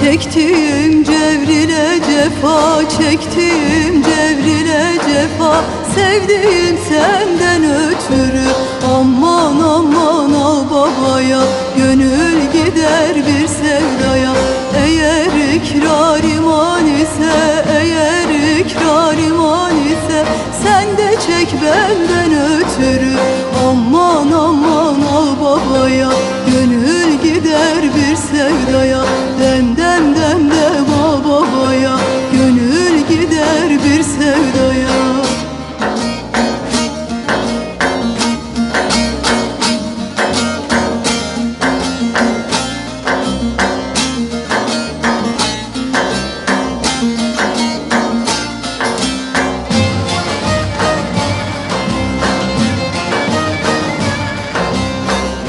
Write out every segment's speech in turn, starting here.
Çektiğim cevrile cefa Çektiğim cevrile cefa. Sevdiğim senden ötürü Aman aman al babaya. Gönül gider bir sevdaya. Eğer ikrar iman ise Eğer ikrar iman ise Sen de çek benden ötürü. Aman aman al babaya. Gönül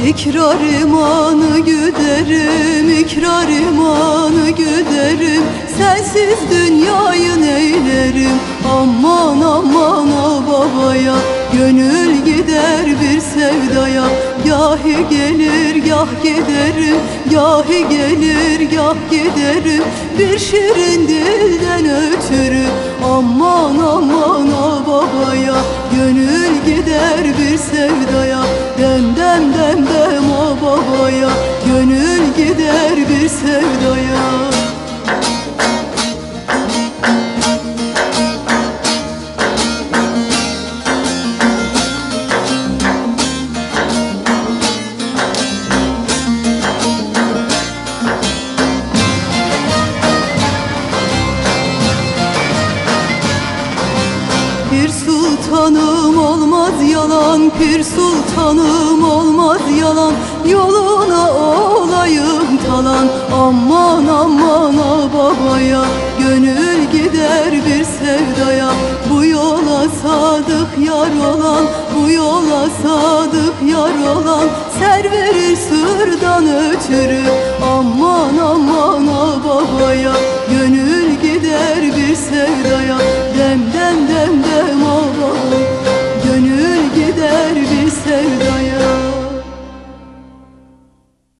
İkrar imanı güderim, ikrar imanı güderim. Sensiz dünyayı neylerim? Aman aman al babaya. Gönül gider bir sevdaya. Gahi gelir gah giderim. Gahi gelir gah giderim. Bir şirin dilden ötürü. Aman aman al babaya. Gönül gider bir sevdaya sevdaya sultanım olmaz yalan Pir sultanım olmaz yalan. Yoluna olayım talan Aman aman babaya Gönül gider bir sevdaya. Bu yola sadık yar olan Bu yola sadık yar olan. Serveri sırdan ötürü Aman aman babaya Gönül gider bir sevdaya.